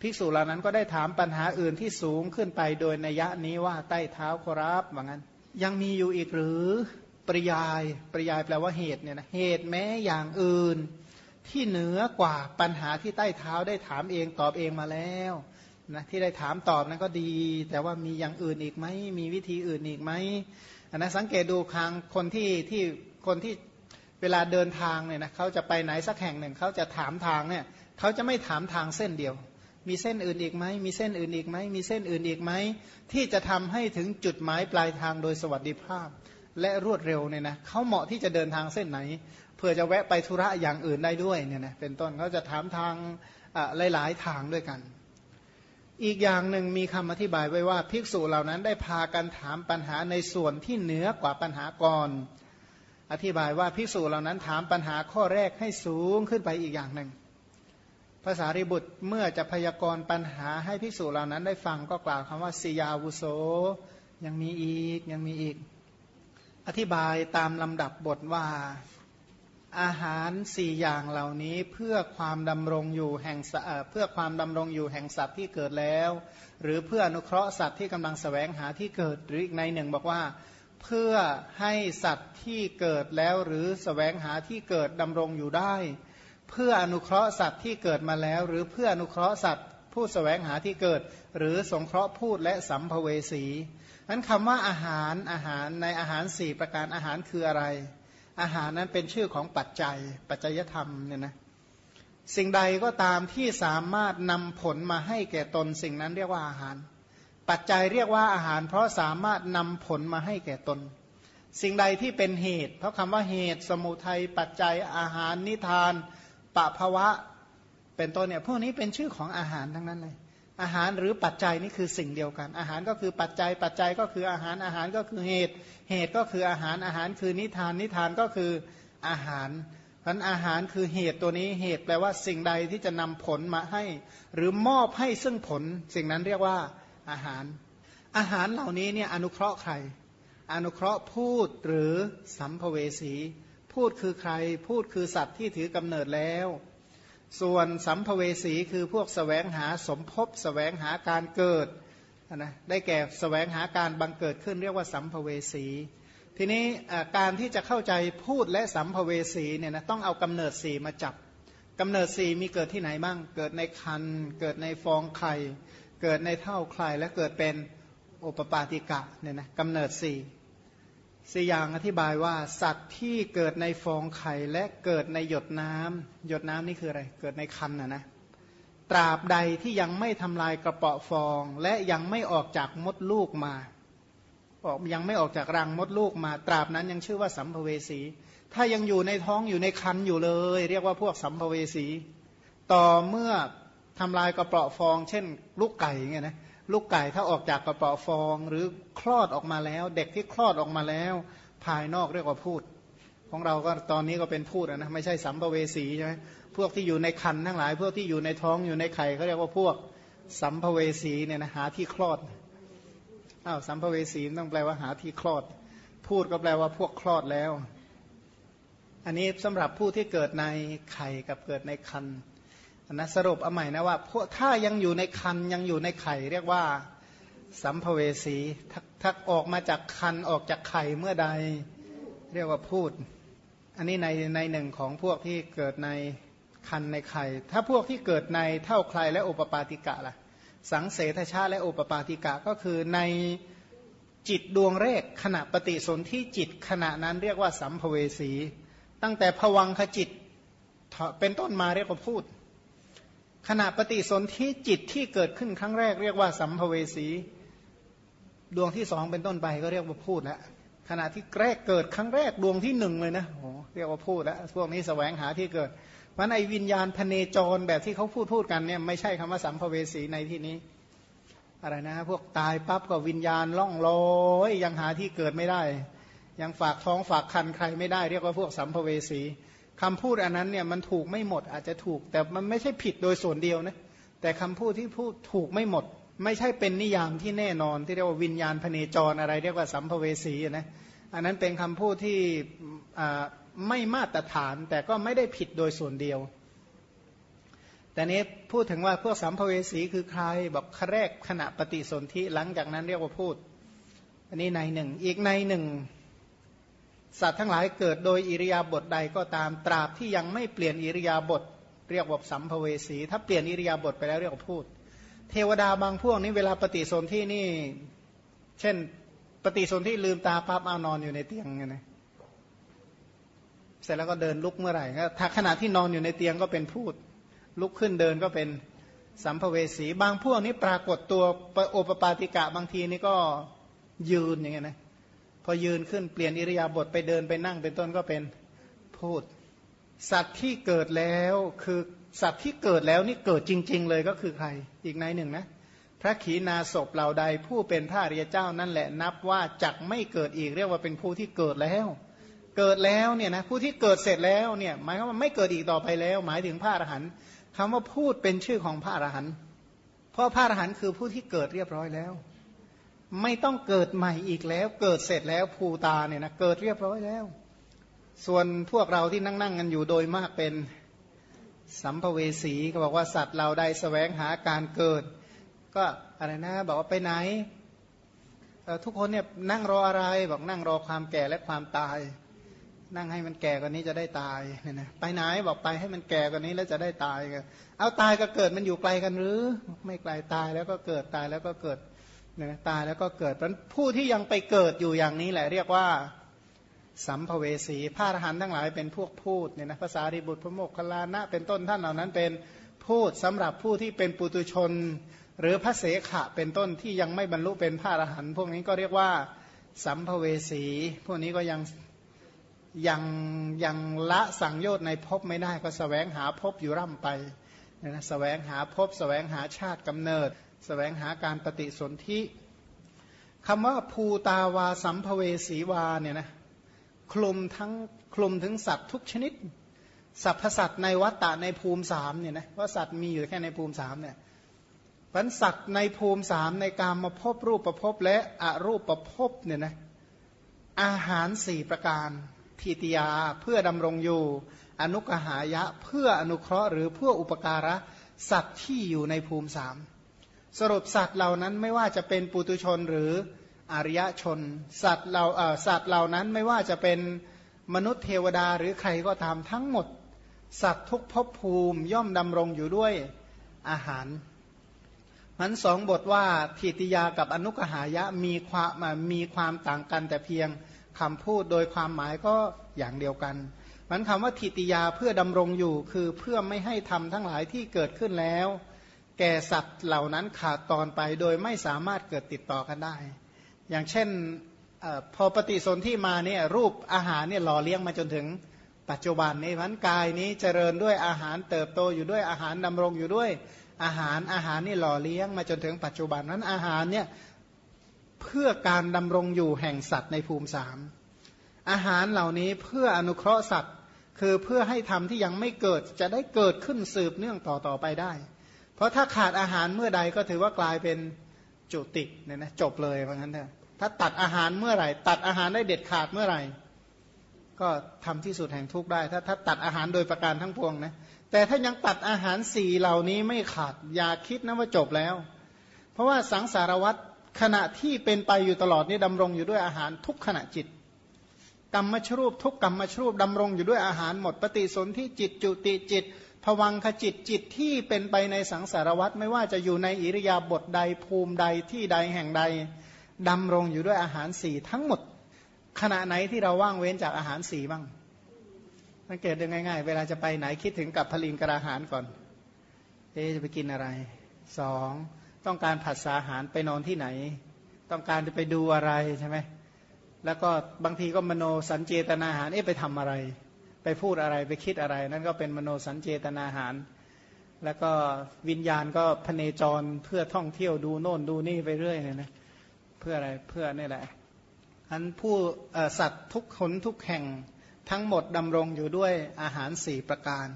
ภิกษุเหล่านั้นก็ได้ถามปัญหาอื่นที่สูงขึ้นไปโดยนัยนี้ว่าใต้เท้าขรับว่างั้น ยังมีอยู่อีกหรือปริยายปริยายแปลว่าเหตุเนี่ยนะเหตุแม้อย่างอื่น ที่เหนือกว่าปัญหาที่ใต้เท้าได้ถามเองตอบเองมาแล้วนะที่ได้ถามตอบนั้นก็ดี แต่ว่ามีอย่างอื่นอีกไหมมีวิธีอื่นอีกไหมนนะสังเกตดูครั้งคนที่ที่คนที่เวลาเดินทางเนี่ยนะเขาจะไปไหนสักแห่งหนึ่งเขาจะถามทางเนี่ยเขาจะไม่ถามทางเส้นเดียว มีเส้นอื่นอีกไหมมีเส้นอื่นอีกไหมมีเส้นอื่นอีกไหมที่จะทำให้ถึงจุดหมายปลายทางโดยสวัสดิภาพ และรวดเร็วเนี่ยนะเขาเหมาะที่จะเดินทางเส้นไหน เพื่อจะแวะไปธุระอย่างอื่นได้ด้วยเนี่ยนะเป็นต้นเขาจะถามทางหลายๆทางด้วยกัน อีกอย่างหนึ่งมีคำอธิบายไว้ว่าภิกษุเหล่านั้นได้พากันถามปัญหาในส่วนที่เหนือกว่าปัญหาก่อนอธิบายว่าภิกษุเหล่านั้นถามปัญหาข้อแรกให้สูงขึ้นไปอีกอย่างหนึ่ง ภาษาริบุตรเมื่อจะพยากรณ์ปัญหาให้ภิกษุเหล่านั้นได้ฟังก็กล่าวคำว่าสิยาวุโสยังมีอีกยังมีอีก อธิบายตามลำดับบทว่า อาหารสี่อย่างเหล่านี้เพื่อความดำรงอยู่แห่งเพื่อความดำรงอยู่แห่งสัตว์ที่เกิดแล้ว หรือเพื่ออนุเคราะห์สัตว์ที่กำลังสแสวงหาที่เกิดหรืออีกในหนึ่งบอกว่าเพื่อให้สัตว์ที่เกิดแล้วหรือสแสวงหาที่เกิดดำรงอยู่ได้ เพื่ออนุเคราะห์สัตว์ที่เกิดมาแล้ว หรือเพื่ออนุเคราะห์สัตว์ผู้สแสวงหาที่เกิด หรือสงเคราะห์พูดและสัมภเวสีนั้นคำว่าอาหารอาหารในอาหารสี่ประการอาหารคืออะไร อาหารนั้นเป็นชื่อของปัจจัย ปัจจยธรรมเนี่ยนะสิ่งใดก็ตามที่สามารถนำผลมาให้แก่ตนสิ่งนั้นเรียกว่าอาหาร ปัจจัยเรียกว่าอาหาร เพราะสามารถนำผลมาให้แก่ตน สิ่งใดที่เป็นเหตุ เพราะคำว่าเหตุ สมุทัยปัจจัยอาหารนิทาน ปะภวะ เป็นต้นเนี่ยพวกนี้เป็นชื่อของอาหารทั้งนั้นเลย อาหารหรือปัจจัยนี่คือสิ่งเดียวกัน อาหารก็คือปัจจัย ปัจจัยก็คืออาหารอาหารก็คือเหตุ เหตุก็คืออาหารอาหารคือนิทานนิทานก็คืออาหารพันอาหารคือเหตุตัวนี้เหตุแปลว่าสิ่งใดที่จะนำผลมาให้ หรือมอบให้ซึ่งผล สิ่งนั้นเรียกว่าอาหาร อาหารเหล่านี้เนี่ยอนุเคราะห์ใคร อนุเคราะห์พูดหรือสัมภเวสี พูดคือใคร พูดคือสัตว์ที่ถือกำเนิดแล้ว ส่วนสัมภเวสีคือพวกสแสวงหาสมภพสแสวงหาการเกิดนะได้แก่สแสวงหาการบังเกิดขึ้นเรียกว่าสัมภเวสี ทีนี้การที่จะเข้าใจพูดและสัมภเวสีเนี่ยนะต้องเอากำเนิดสีมาจับกำเนิดสีมีเกิดที่ไหนบ้าง เกิดในคัน เกิดในฟองไข่ เกิดในเท่าใครและเกิดเป็นโอปปาติกะเนี่ยนะกำเนิดสี่ สี่อย่างอธิบายว่าสัตว์ที่เกิดในฟองไข่และเกิดในหยดน้ำหยดน้ำนี่คืออะไร เกิดในคันนะนะตราบใดที่ยังไม่ทำลายกระเปาะฟอง และยังไม่ออกจากมดลูกมา ออกยังไม่ออกจากรังมดลูกมา ตราบนั้นยังชื่อว่าสัมภเวสี ถ้ายังอยู่ในท้องอยู่ในคันอยู่เลย เรียกว่าพวกสัมภเวสี ต่อเมื่อทำลายกระเปาะฟอง เช่น ลูกไก่เงี้ยนะ ลูกไก่ถ้าออกจากกระเปาฟอง หรือคลอดออกมาแล้ว เด็กที่คลอดออกมาแล้ว ภายนอกเรียกว่าพูด ของเราก็ตอนนี้ก็เป็นพูดนะไม่ใช่สัมภเวสีใช่ไหมพวกที่อยู่ในคันทั้งหลาย พวกที่อยู่ในท้องอยู่ในไข่เขาเรียกว่าพวกสัมภเวสีเนี่ยนะหาที่คลอดอ้าวสัมภเวสีต้องแปลว่าหาที่คลอด พูดก็แปลว่าพวกคลอดแล้ว อันนี้สำหรับผู้ที่เกิดในไข่กับเกิดในคัน นะสรุปเอาใหม่นะว่าพวกถ้ายังอยู่ในคันยังอยู่ในไข่ เรียกว่าสัมภเวสีถ้าออกมาจากคันออกจากไข่เมื่อใด เรียกว่าพูด อันนี้ในในหนึ่งของพวกที่เกิดในคันในไข่ ถ้าพวกที่เกิดในเท่าใครและโอปปาติกะล่ะ สังเสทชาและโอปปาติกะก็คือในจิตดวงแรกขณะปฏิสนธิจิตขณะนั้นเรียกว่าสัมภเวสี ตั้งแต่ผวังขจิตเป็นต้นมาเรียกว่าพูด ขณะปฏิสนธิจิตที่เกิดขึ้นครั้งแรกเรียกว่าสัมภเวสีดวงที่สองเป็นต้นไปก็เรียกว่าพูดแล้วขณะที่แรกเกิดครั้งแรกดวงที่หนึ่งเลยนะโอ้เรียกว่าพูดแล้วพวกนี้แสวงหาที่เกิดมันไอวิญญาณพเนจรแบบที่เขาพูดพูดกันเนี่ยไม่ใช่คำว่าสัมภเวสีในที่นี้ อะไรนะ พวกตายปั๊บก็วิญญาณล่องลอยยังหาที่เกิดไม่ได้ ยังฝากท้องฝากคันใครไม่ได้ เรียกว่าพวกสัมภเวสี คำพูดอันนั้นเนี่ยมันถูกไม่หมดอาจจะถูก แต่มันไม่ใช่ผิดโดยส่วนเดียวนะแต่คำพูดที่พูดถูกไม่หมด ไม่ใช่เป็นนิยามที่แน่นอน ที่เรียกว่าวิญญาณพเนจรอะไร เรียกว่าสัมภเวสีนะอันนั้นเป็นคำพูดที่ไม่มาตรฐาน แต่ก็ไม่ได้ผิดโดยส่วนเดียว แต่นี้พูดถึงว่าพวกสัมภเวสีคือใครบอกแรกขณะปฏิสนธิหลังจากนั้นเรียกว่าพูด อันนี้ในหนึ่ง อีกในหนึ่ง สัตว์ทั้งหลายเกิดโดยอิริยาบถใดก็ตามตราบที่ยังไม่เปลี่ยนอิริยาบถเรียกว่าสัมภเวสี ถ้าเปลี่ยนอิริยาบถไปแล้วเรียกว่าพูด เทวดาบางพวกนี้เวลาปฏิสนธินี่ เช่น ปฏิสนธิลืมตาปั๊บเอานอนอยู่ในเตียงไงนะเสร็จแล้วก็เดินลุกเมื่อไหร่ถ้าขณะที่นอนอยู่ในเตียงก็เป็นพูด ลุกขึ้นเดินก็เป็นสัมภเวสี บางพวกนี้ปรากฏตัวโอปปาติกะบางทีนี่ก็ยืนอย่างเงี้ยนะ พอยืนขึ้นเปลี่ยนอิริยาบถไปเดินไปนั่งเป็นต้นก็เป็นพูด สัตว์ที่เกิดแล้วคือสัตว์ที่เกิดแล้วนี่เกิดจริง ๆ เลยก็คือใคร อีกในหนึ่งนะพระขีณาศพเหล่าใดผู้เป็นพระริยเจ้านั่นแหละนับว่าจักไม่เกิดอีกเรียกว่าเป็นผู้ที่เกิดแล้ว เกิดแล้วเนี่ยนะผู้ที่เกิดเสร็จแล้วเนี่ยหมายความว่าไม่เกิดอีกต่อไปแล้ว หมายถึงพระอรหันต์คำว่าพูดเป็นชื่อของพระอรหันต์เพราะพระอรหันต์คือผู้ที่เกิดเรียบร้อยแล้ว ไม่ต้องเกิดใหม่อีกแล้ว เกิดเสร็จแล้วภูตาเนี่ยนะเกิดเรียบร้อยแล้ว ส่วนพวกเราที่นั่งนั่งกันอยู่โดยมากเป็นสัมภเวสีก็บอกว่าสัตว์เราได้สแสวงหาการเกิด ก็อะไรนะบอกว่าไปไหน ทุกคนเนี่ยนั่งรออะไรบอกนั่งรอความแก่และความตาย นั่งให้มันแก่กว่านี้จะได้ตายเนี่ยนะไปไหนบอกไปให้มันแก่กว่านี้แล้วจะได้ตายกันเอาตายกับเกิดมันอยู่ไกลกันหรือ ไม่ไกลตายแล้วก็เกิดตายแล้วก็เกิด นะตายแล้วก็เกิดเพราะผู้ที่ยังไปเกิดอยู่อย่างนี้แหละ เรียกว่าสัมภเวสีพระอรหันต์ทั้งหลายเป็นพวกพูดเนี่ยนะภาษาริบุตรพระโมกขลานะ เป็นต้นท่านเหล่านั้นเป็นพูดสำหรับผู้ที่เป็นปุตุชน หรือพระเสขะเป็นต้นที่ยังไม่บรรลุเป็นพระอรหันต์พวกนี้ก็เรียกว่าสัมภเวสี พวกนี้ก็ยังยังยังละสังโยชน์ในภพไม่ได้ก็สแสวงหาภพอยู่ร่ำไปนะสแสวงหาภพสแสวงหาชาติกำเนิด แสวงหาการปฏิสนธิคำว่าภูตาวาสัมภเวสีวาเนี่ยนะคลุมทั้งคลุมถึงสัตว์ทุกชนิดสัพพสัตว์ในวัตตะในภูมิสามเนี่ยนะว่าสัตว์มีอยู่แค่ในภูมิสามเนี่ยพันสัตว์ในภูมิสามในการมาพบรูปประพบและอรูปประพบเนี่ยนะอาหารสี่ประการทิติยาเพื่อดำรงอยู่ อนุกหายะเพื่ออนุเคราะห์หรือเพื่ออุปการะสัตว์ที่อยู่ในภูมิสาม สรุปสัตว์เหล่านั้นไม่ว่าจะเป็นปุตุชนหรืออริยชน สัตว์เหล่าสัตว์เหล่านั้นไม่ว่าจะเป็นมนุษย์เทวดาหรือใครก็ตามทั้งหมด สัตว์ทุกภพภูมิย่อมดำรงอยู่ด้วยอาหารมันสองบทว่าทิติยากับอนุกหายะมีความมีความต่างกันแต่เพียงคำพูดโดยความหมายก็อย่างเดียวกันมันคำว่าทิติยาเพื่อดำรงอยู่คือเพื่อไม่ให้ทำทั้งหลายที่เกิดขึ้นแล้ว แก่สัตว์เหล่านั้นขาดตอนไปโดยไม่สามารถเกิดติดต่อกันได้ อย่างเช่นอพอปฏิสนธิมาเนี่ยรูปอาหารเนี่ยหล่อเลี้ยงมาจนถึงปัจจุบันนี้พันกายนี้เจริญด้วยอาหารเติบโตอยู่ด้วยอาหารดำรงอยู่ด้วยอาหารอาหารนี่หล่อเลี้ยงมาจนถึงปัจจุบันนั้นอาหารเนี่ยเพื่อการดำรงอยู่แห่งสัตว์ในภูมิสามอาหารเหล่านี้เพื่ออนุเคราะห์สัตว์ คือเพื่อให้ทำที่ยังไม่เกิดจะได้เกิดขึ้นสืบเนื่องต่อต่อไปได้ เพราะถ้าขาดอาหารเมื่อใดก็ถือว่ากลายเป็นจุติเนี่ยนะจบเลยเพราะงั้นเถอะถ้าตัดอาหารเมื่อไหร่ ตัดอาหารได้เด็ดขาดเมื่อไหร่ ก็ทำที่สุดแห่งทุกได้ ถ้าถ้าตัดอาหารโดยประการทั้งปวงนะแต่ถ้ายังตัดอาหารสี่เหล่านี้ไม่ขาดอย่าคิดนะว่าจบแล้ว เพราะว่าสังสารวัตรขณะที่เป็นไปอยู่ตลอดนี่ดำรงอยู่ด้วยอาหารทุกขณะจิต กรรมชรูปทุกกรรมชรูปดำรงอยู่ด้วยอาหารหมดปฏิสนธิจิตจุติจิตผวังขจิตจิตที่เป็นไปในสังสารวัตไม่ว่าจะอยู่ในอิริยาบถใดภูมิใดที่ใดแห่งใดดำรงอยู่ด้วยอาหารสี่ทั้งหมด ขณะไหนที่เราว่างเว้นจากอาหารสี่บ้างสังเกตดูง่าย ๆ เวลาจะไปไหนคิดถึงกับพลิงกระหารก่อน เอ๊จะไปกินอะไรสองต้องการผัดสาหารไปนอนที่ไหน ต้องการจะไปดูอะไรใช่ไหม แล้วก็บางทีก็มโนสัญเจตนาหารเอ๊ะไปทำอะไร ไปพูดอะไรไปคิดอะไร นั่นก็เป็นมโนสัญเจตนาหาร แล้วก็วิญญาณก็พเนจรเพื่อท่องเที่ยวดูโน่นดูนี่ไปเรื่อยเลยนะเพื่ออะไรเพื่อนี่แหละอันผู้สัตว์ทุกขนทุกแห่งทั้งหมดดำรงอยู่ด้วยอาหารสี่ประการ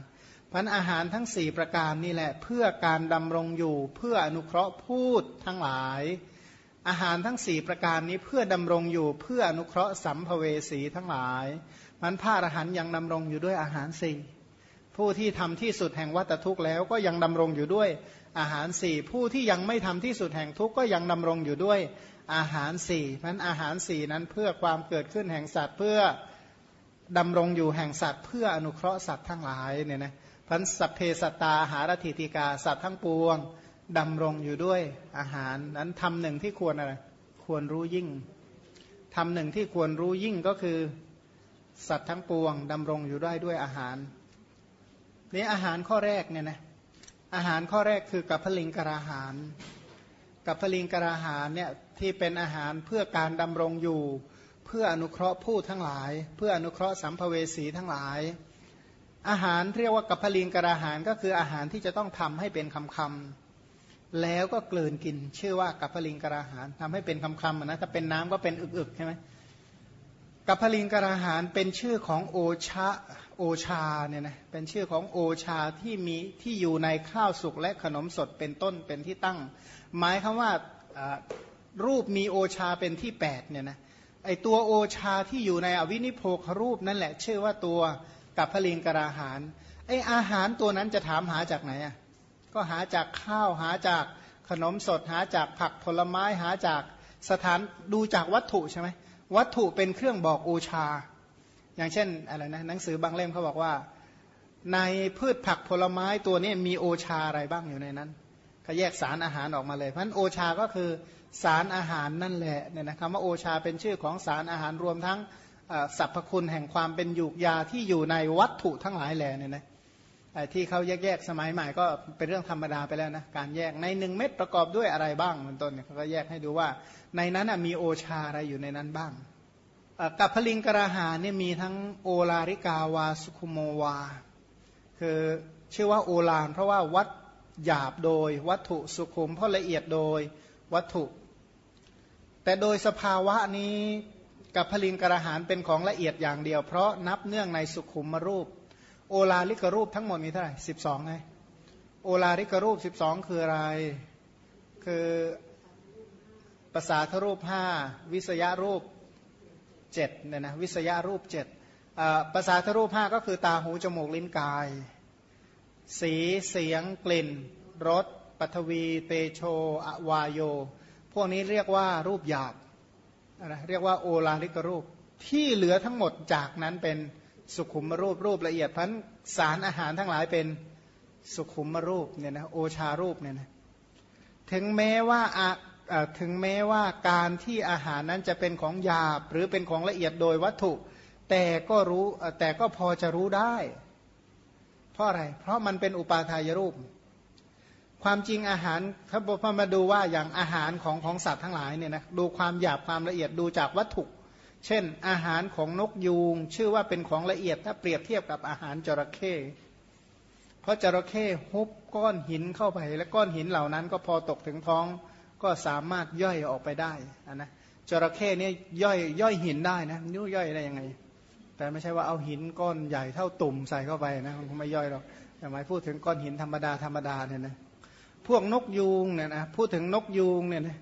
พันอาหารทั้งสี่ประการนี่แหละ เพื่อการดำรงอยู่เพื่ออนุเคราะห์พูดทั้งหลาย อาหารทั้งสี่ประการนี้เพื่อดำรงอยู่เพื่ออนุเคราะห์สัมภเวสีทั้งหลาย มันพระอรหันยังดำรงอยู่ด้วยอาหารสี่ผู้ที่ทำที่สุดแห่งวัตทุกข์แล้วก็ยังดำรงอยู่ด้วยอาหารสี่ผู้ที่ยังไม่ทำที่สุดแห่งทุกข์ก็ยังดำรงอยู่ด้วยอาหารสี่นั้นอาหารสี่นั้นเพื่อความเกิดขึ้นแห่งสัตว์เพื่อดำรงอยู่แห่งสัตว์ เพื่ออนุเคราะห์สัตว์ทั้งหลายเนี่ยนะพันสัพเพสตาหารถิติกาสัตว์ทั้งปวง ดำรงอยู่ด้วยอาหารนั้นทำหนึ่งที่ควรอะไร ควรรู้ยิ่งทำหนึ่งที่ควรรู้ยิ่งก็คือสัตว์ทั้งปวงดำรงอยู่ได้ด้วยอาหารนี่อาหารข้อแรกเนี่ยนะอาหารข้อแรกคือกับพลิงกราหาร กับพลิงกราหารเนี่ยที่เป็นอาหารเพื่อการดำรงอยู่ เพื่ออนุเคราะห์ผู้ทั้งหลาย เพื่ออนุเคราะห์สัมภเวสีทั้งหลาย อาหารเรียกว่ากับพลิงกราหารก็คืออาหารที่จะต้องทำให้เป็นคำคำ แล้วก็กลืนกิน ชื่อว่ากับพลิงกราหารทำให้เป็นคำคำนะถ้าเป็นน้ำก็เป็นอึกๆใช่ไหมกับพลิงกราหารเป็นชื่อของโอชะโอชาเนี่ยนะเป็นชื่อของโอชาที่มีที่อยู่ในข้าวสุกและขนมสดเป็นต้นเป็นที่ตั้ง หมายคำว่ารูปมีโอชาเป็นที่8เนี่ยนะไอตัวโอชาที่อยู่ในอวินิโพครูปนั่นแหละ ชื่อว่าตัวกับพลิงกราหารไออาหารตัวนั้นจะถามหาจากไหนอะ ก็หาจากข้าวหาจากขนมสดหาจากผักผลไม้หาจากสถานดูจากวัตถุใช่ไหมวัตถุเป็นเครื่องบอกโอชา อย่างเช่นอะไรนะหนังสือบางเล่มเขาบอกว่า ในพืชผักผลไม้ตัวนี้มีโอชาอะไรบ้างอยู่ในนั้นเขาแยกสารอาหารออกมาเลยเพราะนั้นโอชาก็คือสารอาหารนั่นแหละเนี่ยนะคำว่าโอชาเป็นชื่อของสารอาหารรวมทั้งสรรพคุณแห่งความเป็นยูกยาที่อยู่ในวัตถุทั้งหลายแหล่เนี่ยนะ ที่เขาแยกๆสมัยใหม่ก็เป็นเรื่องธรรมดาไปแล้วนะการแยกในหนึ่งเม็ดประกอบด้วยอะไรบ้างเป็นต้นเขาก็แยกให้ดูว่า ในนั้นมีโอชาอะไรอยู่ในนั้นบ้างกับพลิงกราหาเนี่ยมีทั้งโอลาริกาวาสุคุโมวา คือชื่อว่าโอลานเพราะว่าวัดหยาบโดยวัตถุสุขุมเพราะละเอียดโดยวัตถุ แต่โดยสภาวะนี้กับพลิงกระหานเป็นของละเอียดอย่างเดียว เพราะนับเนื่องในสุขุมมรูป โอลาลิกรูปทั้งหมดมีเท่าไหร่สิบสองไงโอลาลิกรูปสิบสองคืออะไร คือภาษาทรูปห้าวิสยารูปเจ็ดเนี่ยนะวิสยารูปเจ็ดภาษาทรูปห้าก็คือตาหูจมูกลิ้นกาย สีเสียงกลิ่นรสปัทวี เตโชอวายโย พวกนี้เรียกว่ารูปหยาบนะเรียกว่าโอลาลิกรูปที่เหลือทั้งหมดจากนั้นเป็น สุขุมรูปรูปละเอียดพันสารอาหารทั้งหลายเป็นสุขุมรูปเนี่ยนะโอชารูปเนี่ยนะถึงแม้ว่าถึงแม้ว่าการที่อาหารนั้นจะเป็นของหยาบหรือเป็นของละเอียดโดยวัตถุ แต่ก็รู้แต่ก็พอจะรู้ได้ เพราะอะไร เพราะมันเป็นอุปาทายรูป ความจริงอาหารถ้าพอมาดูว่าอย่างอาหารของของสัตว์ทั้งหลายเนี่ยนะดูความหยาบความละเอียดดูจากวัตถุ เช่น อาหารของนกยูง ชื่อว่าเป็นของละเอียดถ้าเปรียบเทียบกับอาหารจระเข้เพราะจระเข้ฮุบก้อนหินเข้าไป และก้อนหินเหล่านั้นก็พอตกถึงท้องก็สามารถย่อยออกไปได้นะจระเข้เนี่ยย่อยย่อยหินได้นะนิ้วย่อยได้ยังไง แต่ไม่ใช่ว่าเอาหินก้อนใหญ่เท่าตุ่มใส่เข้าไปนะมันไม่ย่อยหรอกแต่หมายพูดถึงก้อนหินธรรมดาธรรมดาเนี่ยนะพวกนกยูงเนี่ยนะพูดถึงนกยูงเนี่ยนะ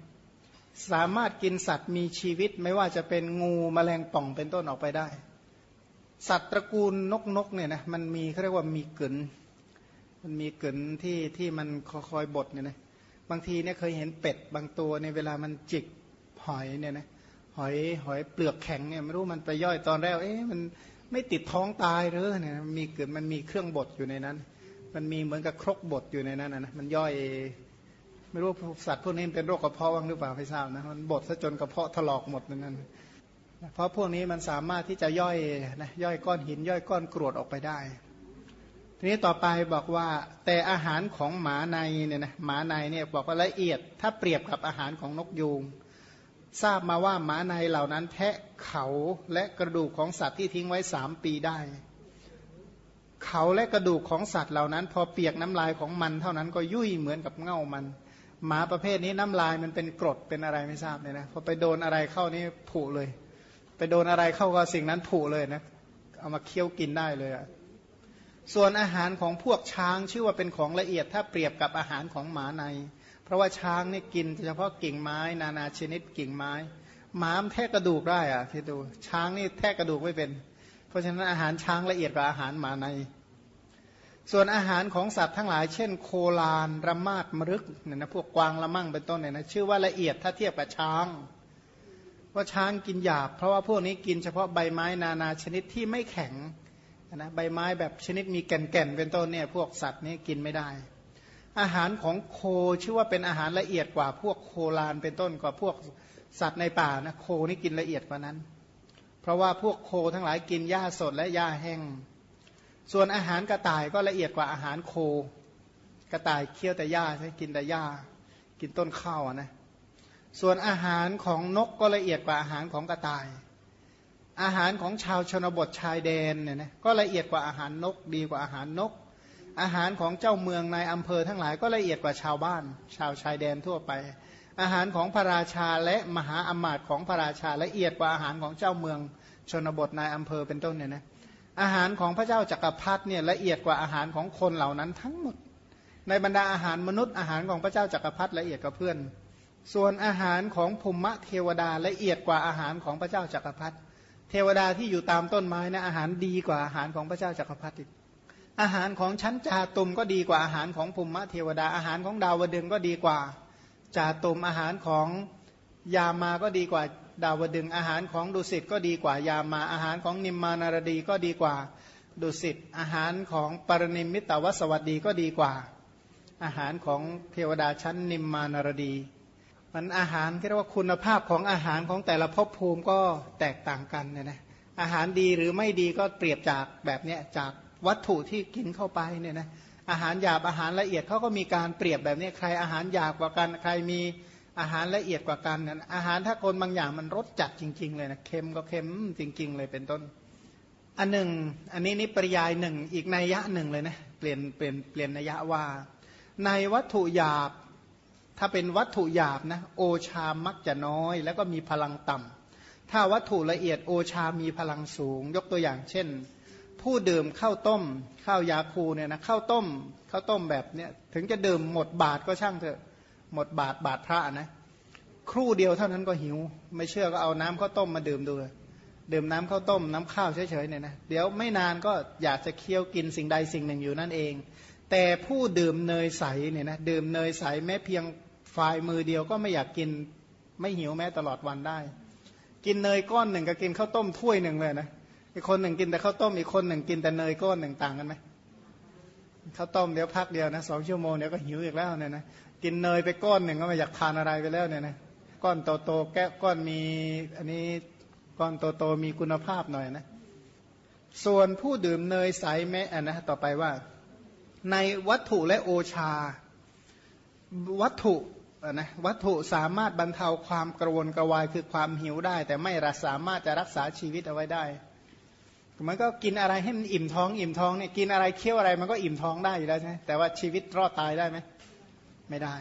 สามารถกินสัตว์มีชีวิตไม่ว่าจะเป็นงูมแมลงป่องเป็นต้นออกไปได้ สัตว์ตระกูลนกนกเนี่ยนะมันมีเขาเรียกว่ามีกลืนมันมีกลืนที่ที่มันคอยบดเนี่ยนะบางทีเนี่ยเคยเห็นเป็ดบางตัวในเวลามันจิกหอยเนี่ยนะหอยหอยเปลือกแข็งเนี่ยไม่รู้มันไปย่อยตอนแรกเอ๊ะมันไม่ติดท้องตายหรือเนี่ยมีเกิดมันมีเครื่องบดอยู่ในนั้น มันมีเหมือนกับครกบดอยู่ในนั้นนะมันย่อย ไม่รู้สัตว์พวกนี้เป็นโรคกระเพาะบ้างหรือเปล่าไม่ทราบนะมันบดซะจนกระเพาะถลอกหมดนั่นเพราะพวกนี้มันสามารถที่จะย่อยนะย่อยก้อนหินย่อยก้อนกรวดออกไปได้ ทีนี้ต่อไปบอกว่า แต่อาหารของหมาในเนี่ยนะหมาในเนี่ยบอกว่าละเอียด ถ้าเปรียบกับอาหารของนกยูงทราบมาว่าหมาในเหล่านั้นแทะเขาและกระดูกของสัตว์ที่ทิ้งไว้สามปีได้ เขาและกระดูกของสัตว์เหล่านั้น พอเปียกน้ำลายของมันเท่านั้นก็ยุ่ยเหมือนกับเง่ามัน หมาประเภทนี้น้ำลายมันเป็นกรดเป็นอะไรไม่ทราบเลยนะพอไปโดนอะไรเข้านี่ผุเลย ไปโดนอะไรเข้าก็สิ่งนั้นผุเลยนะเอามาเคี้ยวกินได้เลยอะส่วนอาหารของพวกช้างชื่อว่าเป็นของละเอียดถ้าเปรียบกับอาหารของหมาใน เพราะว่าช้างนี่กินเฉพาะกิ่งไม้ นานาชนิดกิ่งไม้หมามแทะกระดูกได้อะที่ดูช้างนี่แทะกระดูกไม่เป็น เพราะฉะนั้นอาหารช้างละเอียดกว่าอาหารหมาใน ส่วนอาหารของสัตว์ทั้งหลายเช่น โคลานระมาดมรึกเนี่ยนะพวกกวางละมั่งเป็นต้นเนี่ยนะชื่อว่าละเอียดถ้าเทียบกับช้างว่าช้างกินหยาบ เพราะว่าพวกนี้กินเฉพาะใบไม้นานาชนิดที่ไม่แข็งนะใบไม้แบบชนิดมีแก่นๆเป็นต้นเนี่ยพวกสัตว์นี้กินไม่ได้ อาหารของโคชื่อว่าเป็นอาหารละเอียดกว่าพวกโคลานเป็นต้นกว่าพวกสัตว์ในป่านะโคนี่กินละเอียดกว่านั้น เพราะว่าพวกโคทั้งหลายกินหญ้าสดและหญ้าแห้ง ส่วนอาหารกระต่ายก็ละเอียดกว่าอาหารโค กระต่ายเคี้ยวแต่หญ้าใช่กินแต่หญ้า กินต้นข้าวนะ ส่วนอาหารของนกก็ละเอียดกว่าอาหารของกระต่าย อาหารของชาวชนบทชายแดนเนี่ยนะก็ละเอียดกว่าอาหารนกดีกว่าอาหารนก อาหารของเจ้าเมืองในอำเภอทั้งหลายก็ละเอียดกว่าชาวบ้าน ชาวชายแดนทั่วไป อาหารของพระราชาและมหาอมาตย์ของพระราชาละเอียดกว่าอาหารของเจ้าเมืองชนบทในอำเภอเป็นต้นเนี่ยนะ อาหารของพระเจ้าจักรพรรดิเนี่ยละเอียดกว่าอาหารของคนเหล่านั้นทั้งหมด ในบรรดาอาหารมนุษย์อาหารของพระเจ้าจักรพรรดิละเอียดกว่าเพื่อน ส่วนอาหารของภูมิเทวดาละเอียดกว่าอาหารของพระเจ้าจักรพรรดิเทวดาที่อยู่ตามต้นไม้นะอาหารดีกว่าอาหารของพระเจ้าจักรพรรดิอาหารของชั้นจาตุมก็ดีกว่าอาหารของภูมิเทวดา อาหารของดาวดึงก็ดีกว่าจาตุมอาหารของยามาก็ดีกว่า ดาวดึงอาหารของดุสิตก็ดีกว่ายามาอาหารของนิมมานารดีก็ดีกว่าดุสิตอาหารของปรนิมิตวสวัสดีก็ดีกว่า อาหารของเทวดาชั้นนิมมานารดี มันอาหารที่เรียกว่าคุณภาพของอาหารของแต่ละภพภูมิก็แตกต่างกันเนี่ยนะอาหารดีหรือไม่ดีก็เปรียบจากแบบเนี้ยจากวัตถุที่กินเข้าไปเนี่ยนะอาหารหยาบอาหารละเอียดเขาก็มีการเปรียบแบบนี้ใครอาหารหยาบกว่ากันใครมี อาหารละเอียดกว่ากันนั้นอาหารถ้าคนบางอย่างมันรสจัดจริง ๆ เลยนะเค็มก็เค็มจริง ๆ เลยเป็นต้น อันหนึ่ง อันนี้นี่ปริยายหนึ่งอีกนัยยะหนึ่งเลยนะเปลี่ยนเปลี่ยนเปลี่ยนนัยยะว่า ในวัตถุหยาบ ถ้าเป็นวัตถุหยาบนะโอชามักจะน้อย แล้วก็มีพลังต่ำถ้าวัตถุละเอียดโอชามีพลังสูง ยกตัวอย่างเช่น ผู้ดื่มข้าวต้มข้าวยาคูเนี่ยนะข้าวต้มข้าวต้มแบบเนี้ยถึงจะดื่มหมดบาทก็ช่างเถอะ หมดบาทบาทพระนะ ครู่เดียวเท่านั้นก็หิว ไม่เชื่อก็เอาน้ำข้าวต้มมาดื่มดูดื่มน้ำข้าวต้มน้ำข้าวเฉยๆเนี่ยนะเดี๋ยวไม่นานก็อยากจะเคี้ยวกินสิ่งใดสิ่งหนึ่งอยู่นั่นเอง แต่ผู้ดื่มเนยใสเนี่ยนะดื่มเนยใสแม้เพียงฝ่ายมือเดียวก็ไม่อยากกินไม่หิวแม้ตลอดวันได้ กินเนยก้อนหนึ่งกับกินข้าวต้มถ้วยหนึ่งเลยนะอีกคนหนึ่งกินแต่ข้าวต้มอีกคนหนึ่งกินแต่เนยก้อนหนึ่งต่างกันไหมข้าวต้มเดี๋ยวพักเดียวนะสองชั่วโมงเดี๋ยวก็หิวอีกแล้วเนี่ยนะ กินเนยไปก้อนหนึ่งก็ไม่อยากทานอะไรไปแล้วเนี่ยนะก้อนโตๆแก้ก้อนมีอันนี้ก้อนโตๆมีคุณภาพหน่อยนะ ส่วนผู้ดื่มเนยใสแม้อันนะต่อไปว่า ในวัตถุและโอชา วัตถุนะวัตถุสามารถบรรเทาความกระวนกระวายคือความหิวได้ แต่ไม่รสามารถจะรักษาชีวิตเอาไว้ได้มันก็กินอะไรให้มันอิ่มท้อง อิ่มท้องเนี่ยกินอะไรเคี้ยวอะไรมันก็อิ่มท้องได้อยู่แล้วใช่ไหมแต่ว่าชีวิตรอดตายได้ไหม ไม่ได้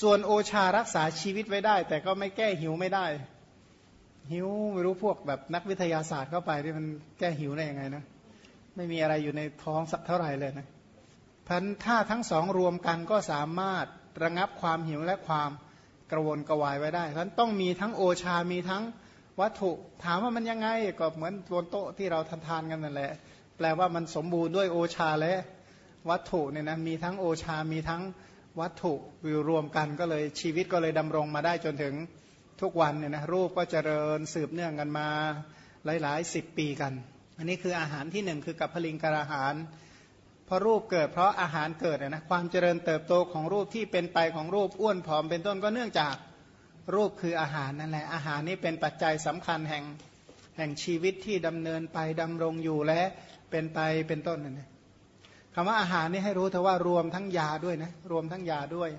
ส่วนโอชารักษาชีวิตไว้ได้ แต่ก็ไม่แก้หิวไม่ได้ หิวไม่รู้พวกแบบนักวิทยาศาสตร์เข้าไปที่มันแก้หิวได้ยังไงนะไม่มีอะไรอยู่ในท้องสักเท่าไหร่เลยนะพันถ้าทั้งสองรวมกันก็สามารถระงับความหิวและความกระวนกระวายไว้ได้พันต้องมีทั้งโอชา มีทั้งวัตถุ ถามว่ามันยังไง ก็เหมือนบนโต๊ะที่เราทานทานกันนั่นแหละ แปลว่ามันสมบูรณ์ด้วยโอชาและวัตถุเนี่ยนะ มีทั้งโอชา มีทั้ง วัตถุอยู่รวมกันก็เลยชีวิตก็เลยดำรงมาได้จนถึงทุกวันเนี่ยนะรูปก็เจริญสืบเนื่องกันมาหลายๆสิบปีกัน อันนี้คืออาหารที่หนึ่งคือกับพลิงกระหารพอรูปเกิดเพราะอาหารเกิดนะความเจริญเติบโตของรูปที่เป็นไปของรูปอ้วนผอมเป็นต้นก็เนื่องจากรูปคืออาหารนั่นแหละอาหารนี้เป็นปัจจัยสำคัญแห่งแห่งชีวิตที่ดำเนินไปดำรงอยู่และเป็นไปเป็นต้นนั่นเอง คำว่าอาหารนี่ให้รู้เถอะว่ารวมทั้งยาด้วยนะรวมทั้งยาด้วย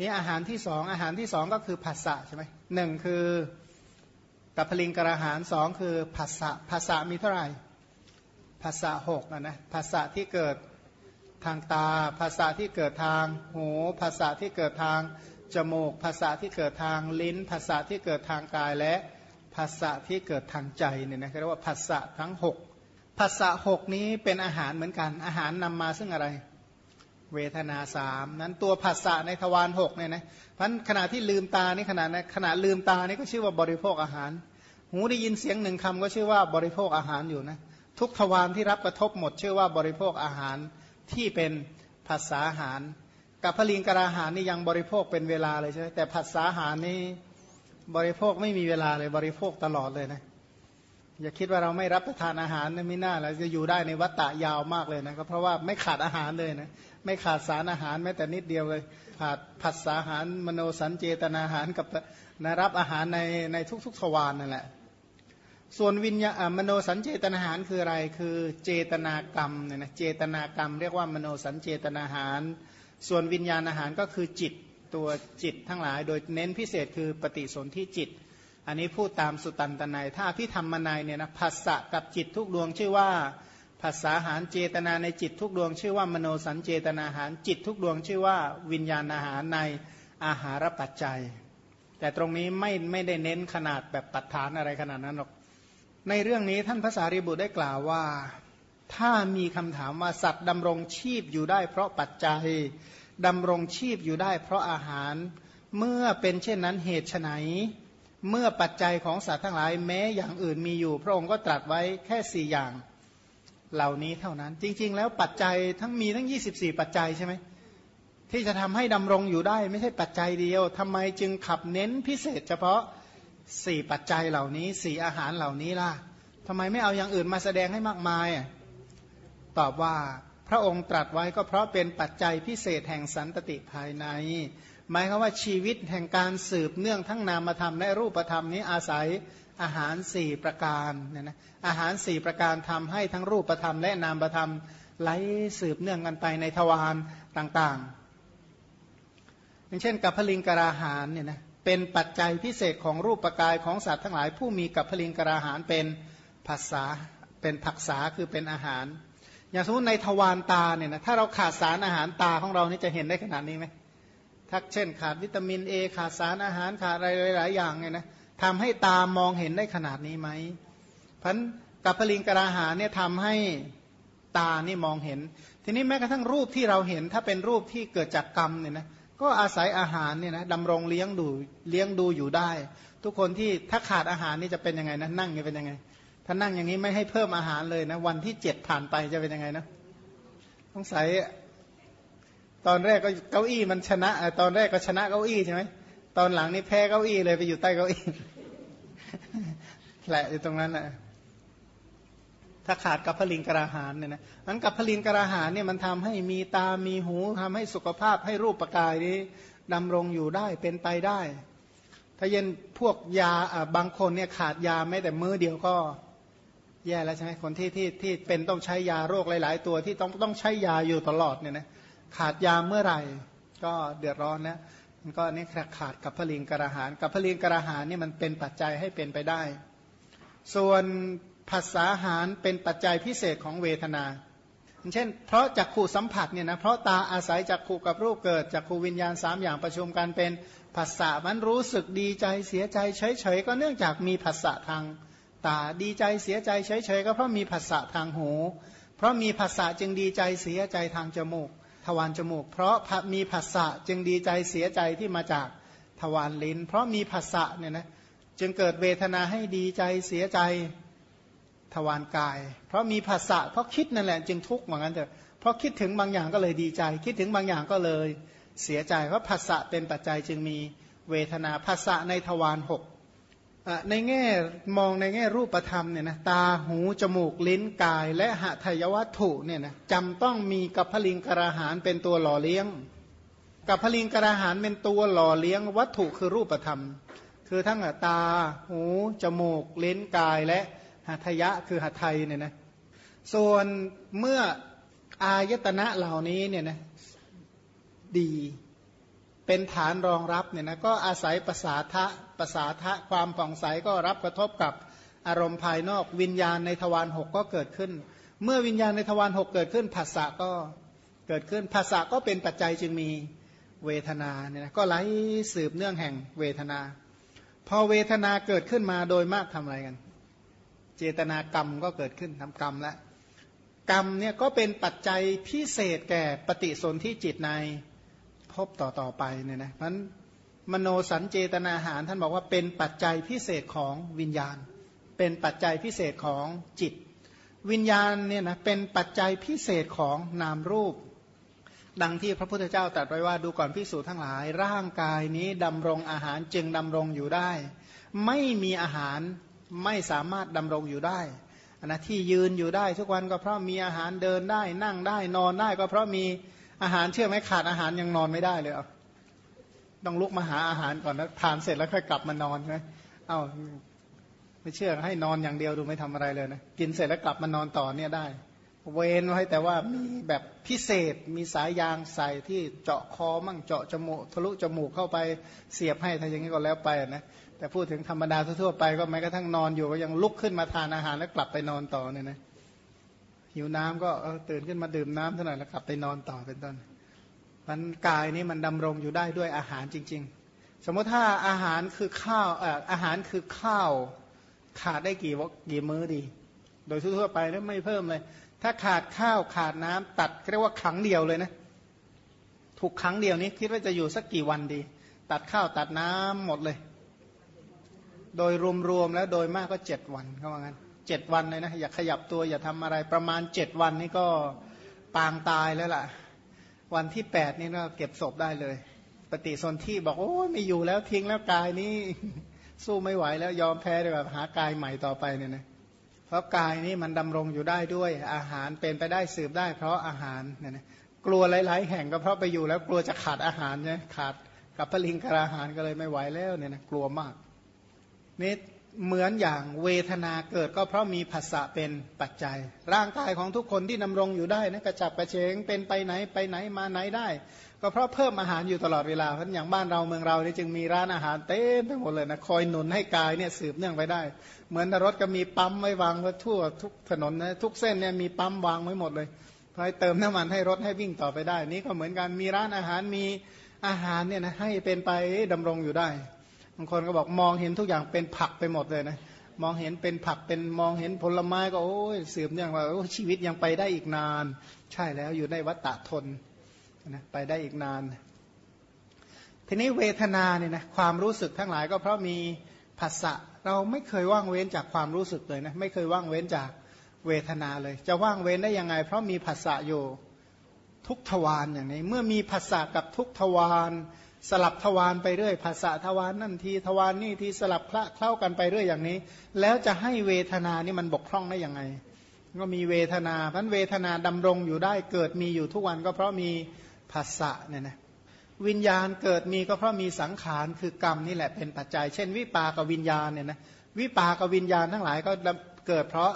นี่อาหารที่สองอาหารที่สองก็คือผัสสะใช่ไหมหนึ่งคือกับพลิงกระหารสองคือผัสสะผัสสะมีเท่าไหร่ภาษาหกนะภาษาที่เกิดทางตาภาษาที่เกิดทางหูภาษาที่เกิดทางจมูกภาษาที่เกิดทางลิ้นภาษาที่เกิดทางกายและภาษาที่เกิดทางใจเนี่ยนะเรียกว่าภาษาทั้งหก ภาษาหกนี้เป็นอาหารเหมือนกัน อาหารนำมาซึ่งอะไร เวทนาสามนั้นตัวภาษาในทวารหกเนี่ยนะเพราะขณะที่ลืมตานี่ขณะขณะลืมตานี่ก็ชื่อว่าบริโภคอาหาร หูได้ยินเสียงหนึ่งคำก็ชื่อว่าบริโภคอาหารอยู่นะทุกทวารที่รับกระทบหมดชื่อว่าบริโภคอาหารที่เป็นผัสสาหาร กับพลิงกราหารนี่ยังบริโภคเป็นเวลาเลยใช่ไหมแต่ผัสสาหารนี่บริโภคไม่มีเวลาเลยบริโภคตลอดเลยนะ อย่าคิดว่าเราไม่รับประทานอาหารนะไม่น่าเราจะอยู่ได้ในวัฏฏะยาวมากเลยนะก็เพราะว่าไม่ขาดอาหารเลยนะไม่ขาดสารอาหารแม้แต่นิดเดียวเลยขาดผัสสาหารมโนสัญเจตนาหารกับนะรับอาหารในในทุกๆทวารนนั่นแหละส่วนวิญญาณมโนสัญเจตนาหารคืออะไรคือเจตนากรรมเนี่ยนะเจตนากรรม เรียกว่ามโนสัญเจตนาหาร ส่วนวิญญาณอาหารก็คือจิตตัวจิตทั้งหลาย โดยเน้นพิเศษคือปฏิสนธิจิต อันนี้พูดตามสุตันตนายถ้าพิธรรมนายเนี่ยนะภาษะกับจิตทุกดวงชื่อว่าภาษาหารเจตนาในจิตทุกดวงชื่อว่ามโนสัญเจตนาหารจิตทุกดวงชื่อว่าวิญญาณอาหารในอาหารปัจจัย แต่ตรงนี้ไม่ไม่ได้เน้นขนาดแบบปัจฐานอะไรขนาดนั้นหรอกในเรื่องนี้ท่านพระสารีบุตรได้กล่าวว่า ถ้ามีคำถามว่าสัตว์ดำรงชีพอยู่ได้เพราะปัจจัยดำรงชีพอยู่ได้เพราะอาหาร เมื่อเป็นเช่นนั้นเหตุไฉน เมื่อปัจจัยของสัตว์ทั้งหลาย แม้อย่างอื่นมีอยู่ พระองค์ก็ตรัสไว้แค่สี่อย่างเหล่านี้เท่านั้น จริง ๆ แล้วปัจจัยทั้งมีทั้ง 24 ปัจจัยใช่ไหมที่จะทำให้ดำรงอยู่ได้ไม่ใช่ปัจจัยเดียวทำไมจึงขับเน้นพิเศษ เฉพาะสี่ปัจจัยเหล่านี้สี่อาหารเหล่านี้ล่ะทำไมไม่เอาอย่างอื่นมาแสดงให้มากมายตอบว่าพระองค์ตรัสไว้ก็เพราะเป็นปัจจัยพิเศษแห่งสันตติภายใน หมายความว่าชีวิตแห่งการสืบเนื่องทั้งนามธรรมและรูปธรรมนี้อาศัยอาหารสี่ประการเนี่ยนะอาหารสี่ประการทำให้ทั้งรูปธรรมและนามธรรมไหลสืบเนื่องกันไปในทวารต่างๆ อย่างเช่นกับพลิงกราหารเนี่ยนะเป็นปัจจัยพิเศษของรูปปกายของสัตว์ทั้งหลาย ผู้มีกับพลิงกราหารเป็นภาษาเป็นผักษาคือเป็นอาหาร อย่างสมมติในทวารตาเนี่ยนะถ้าเราขาดสารอาหารตาของเรานี่จะเห็นได้ขนาดนี้ไหม ถ้าเช่นขาดวิตามินเอขาดสารอาหารขาดอะไรหลาย ๆ อย่างเนี่ยนะทำให้ตามองเห็นได้ขนาดนี้ไหมพันกับพลิงกราหารเนี่ยทำให้ตานี่มองเห็น ทีนี้แม้กระทั่งรูปที่เราเห็นถ้าเป็นรูปที่เกิดจากกรรมเนี่ยนะก็อาศัยอาหารเนี่ยนะดำรงเลี้ยงดูเลี้ยงดูอยู่ได้ ทุกคนที่ถ้าขาดอาหารนี่จะเป็นยังไงนะนั่งจะเป็นยังไง ถ้านั่งอย่างนี้ไม่ให้เพิ่มอาหารเลยนะวันที่เจ็ดผ่านไปจะเป็นยังไงนะต้องใส่ ตอนแรกก็เก้าอี้มันชนะตอนแรกก็ชนะเก้าอี้ใช่ไหมตอนหลังนี่แพ้เก้าอี้เลยไปอยู่ใต้เก้าอี้แหละอยู่ตรงนั้นแหละถ้าขาดกับพลิงกระหานเนี่ยนะนั้นกับพลิงกระหานเนี่ยมันทำให้มีตา มีหูทำให้สุขภาพให้รูปปกายนี้ดำรงอยู่ได้เป็นไปได้ ถ้าเย็นพวกยาบางคนเนี่ยขาดยาไม่แต่มือเดียวก็ แย่แล้วใช่ไหมคนที่ที่ที่เป็นต้องใช้ยาโรคหลาย ๆ ตัวที่ต้องต้องใช้ยาอยู่ตลอดเนี่ยนะ ขาดยาเมื่อไหร่ ก็เดือดร้อนนะมันก็นี่ขาดกับพลิงกระหานกับพลิงกระหานนี่มันเป็นปัจจัยให้เป็นไปได้ ส่วนภาษาหารเป็นปัจจัยพิเศษของเวทนาเช่น เพราะจักขู่สัมผัสเนี่ยนะเพราะตาอาศัยจักขู่กับรูปเกิดจักขู่วิญญาณสามอย่างประชุมกันเป็นภาษามันรู้สึกดีใจเสียใจเฉยๆก็เนื่องจากมีภาษาทางตาดีใจเสียใจเฉยๆก็เพราะมีภาษาทางหู เพราะมีภาษาจึงดีใจเสียใจทางจมูก ทวารจมูก เพราะมีภาษาจึงดีใจเสียใจที่มาจากทวารลิ้น เพราะมีภาษาเนี่ยนะจึงเกิดเวทนาให้ดีใจเสียใจทวารกาย เพราะมีภาษะเพราะคิดนั่นแหละจึงทุกข์เหมือนกันเถอะเพราะคิดถึงบางอย่างก็เลยดีใจ คิดถึงบางอย่างก็เลยเสียใจ เพราะภาษะเป็นปัจจัยจึงมีเวทนาภาษะในทวารหก ในแง่มองในแง่รูปธรรมเนี่ยนะตาหูจมูกลิ้นกาย และหะทยวัตถุเนี่ยนะจำต้องมีกับพลิงกระหานเป็นตัวหล่อเลี้ยง กับพลิงกระหานเป็นตัวหล่อเลี้ยง วัตถุคือรูปธรรม คือทั้งตาหูจมูกลิ้นกายและหัตยะคือหัตไทยเนี่ยนะส่วนเมื่ออายตนะเหล่านี้เนี่ยนะดี เป็นฐานรองรับเนี่ยนะก็อาศัยภาษาทะภาษาทะความผ่องใสก็รับกระทบกับอารมณ์ภายนอกวิญญาณในทวารหกก็เกิดขึ้น เมื่อวิญญาณในทวารหกเกิดขึ้นภาษาก็เกิดขึ้นภาษาก็เป็นปัจจัยจึงมีเวทนาเนี่ยนะก็ไหลสืบเนื่องแห่งเวทนา พอเวทนาเกิดขึ้นมาโดยมากทำอะไรกัน เจตนากรรมก็เกิดขึ้นทำกรรมแล้วกรรมเนี่ยก็เป็นปัจจัยพิเศษแก่ปฏิสนธิจิตใน พบต่อต่อไปเนี่ยนะเพราะมโนสัญเจตนาหารท่านบอกว่าเป็นปัจจัยพิเศษของวิญญาณ เป็นปัจจัยพิเศษของจิต วิญญาณเนี่ยนะเป็นปัจจัยพิเศษของนามรูป ดังที่พระพุทธเจ้าตรัสไว้ว่าดูก่อนพิสูจทั้งหลาย ร่างกายนี้ดำรงอาหารจึงดำรงอยู่ได้ ไม่มีอาหารไม่สามารถดำรงอยู่ได้นะที่ยืนอยู่ได้ทุกวันก็เพราะมีอาหารเดินได้นั่งได้นอนได้ก็เพราะมี อาหารเชื่อไหมขาดอาหารยังนอนไม่ได้เลยต้องลุกมาหาอาหารก่อนนะทานเสร็จแล้วค่อยกลับมานอนไหมเอา้าไม่เชื่อให้นอนอย่างเดียวดูไม่ทำอะไรเลยนะกินเสร็จแล้วกลับมานอนต่อเนี่ยได้ เว้นไว้แต่ว่ามีแบบพิเศษมีสายยางใส่ที่เจาะคอมั่งเจาะจมูกทะลุจมูกเข้าไปเสียบให้ถ้าอย่างนี้ก็แล้วไปนะแต่พูดถึงธรรมดาทั่วไปก็แม้กระทั่งนอนอยู่ก็ยังลุกขึ้นมาทานอาหารแล้วกลับไปนอนต่อเนี่ยนะ หิวน้ำก็ตื่นขึ้นมาดื่มน้ำเท่านั้นแล้วกลับไปนอนต่อเป็นต้นมันกายนี้มันดำรงอยู่ได้ด้วยอาหารจริง ๆ สมมติถ้าอาหารคือข้าวอาหารคือข้าวขาดได้กี่วกี่มื้อดี โดยทั่วไปแล้วไม่เพิ่มเลย ถ้าขาดข้าวขาดน้ำตัดเรียกว่าขังเดียวเลยนะถูกขังเดียวนี้คิดว่าจะอยู่สักกี่วันดี ตัดข้าวตัดน้ำหมดเลย โดยรวมๆแล้วโดยมากก็เจ็ดวันเขาว่างั้น เจ็ดวันเลยนะอย่าขยับตัวอย่าทำอะไรประมาณเจ็ดวันนี่ก็ปางตายแล้วล่ะ วันที่แปดนี่ก็เก็บศพได้เลย ปฏิสนธิบอกโอ้ไม่อยู่แล้วทิ้งแล้วกายนี้สู้ไม่ไหวแล้วยอมแพ้เลยแบบหากายใหม่ต่อไปเนี่ยนะเพราะกายนี้มันดำรงอยู่ได้ด้วยอาหารเป็นไปได้สืบได้ เพราะอาหารเนี่ยนะกลัวหลาย ๆ แห่งก็เพราะไปอยู่แล้วกลัวจะขาดอาหารเนี่ยขาดกับพลิงกระอาหารก็เลยไม่ไหวแล้วเนี่ยนะกลัวมากนี่ เหมือนอย่างเวทนาเกิดก็เพราะมีภาษะเป็นปัจจัย ร่างกายของทุกคนที่ดำรงอยู่ได้นะกระจับกระเฉงเป็นไปไหนไปไหนมาไหนได้ ก็เพราะเพิ่มอาหารอยู่ตลอดเวลาเพราะอย่างบ้านเราเมืองเรานี่จึงมีร้านอาหารเต็มไปหมดเลยนะคอยหนุนให้กายเนี่ยสืบเนื่องไปได้ เหมือนรถก็มีปั๊มไว้วางไว้ทั่วทุกถนนนะทุกเส้นเนี่ยมีปั๊มวางไว้หมดเลยพอยเติมน้ำมันให้รถให้วิ่งต่อไปได้ นี่ก็เหมือนกันมีร้านอาหารมีอาหารเนี่ยนะให้เป็นไปดำรงอยู่ได้ บางคนก็บอกมองเห็นทุกอย่างเป็นผักไปหมดเลยนะมองเห็นเป็นผักเป็นมองเห็นผลไม้ก็โอ้ยเสืบเนื่องว่าชีวิตยังไปได้อีกนาน ใช่แล้วอยู่ในวัฏฏะทนนะไปได้อีกนาน ทีนี้เวทนาเนี่ยนะความรู้สึกทั้งหลายก็เพราะมีภาษะเราไม่เคยว่างเว้นจากความรู้สึกเลยนะไม่เคยว่างเว้นจากเวทนาเลย จะว่างเว้นได้ยังไง เพราะมีภาษะอยู่ทุกทวารอย่างนี้ เมื่อมีภาษะกับทุกทวาร สลับทวารไปเรื่อยภาษาทวารนั่นทีทวารนนี่ทีสลับคละเข้ากันไปเรื่อยอย่างนี้ แล้วจะให้เวทนานี่มันบกพร่องได้ยังไง ก็มีเวทนาพันเวทนาดำรงอยู่ได้เกิดมีอยู่ทุกวันก็เพราะมีภาษะเนี่ยนะวิญญาณเกิดมีก็เพราะมีสังขารคือกรรมนี่แหละเป็นปัจจัย เช่น วิปากวิญญาณเนี่ยนะวิปากวิญญาณทั้งหลายก็เกิดเพราะ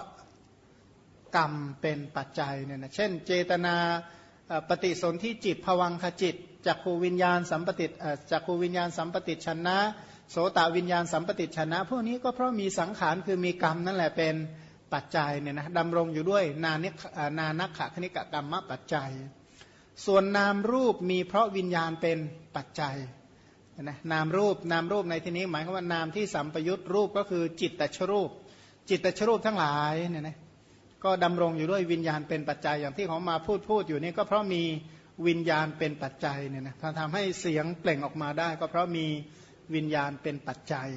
กรรมเป็นปัจจัยเนี่ยนะเช่น เจตนาปฏิสนธิจิตภวังคจิต จักขูวิญญาณสัมปติจักขูวิญญาณสัมปติชนะ โสตวิญญาณสัมปติชนะ พวกนี้ก็เพราะมีสังขารคือมีกรรมนั่นแหละเป็นปัจจัยเนี่ยนะดำรงอยู่ด้วยนานินานักขะคณิกกรรมมปัจจัย ส่วนนามรูปมีเพราะวิญญาณเป็นปัจจัยนะนามรูปนามรูปในที่นี้หมายความว่านามที่สัมปยุตรูปก็คือจิตตชรูป จิตตชรูปทั้งหลายเนี่ยนะก็ดำรงอยู่ด้วยวิญญาณเป็นปัจจัยอย่างที่เขามาพูดพูดอยู่นี่ก็เพราะมี วิญญาณเป็นปัจจัยเนี่ยนะทำให้เสียงเปล่งออกมาได้ ก็เพราะมีวิญญาณเป็นปัจจัย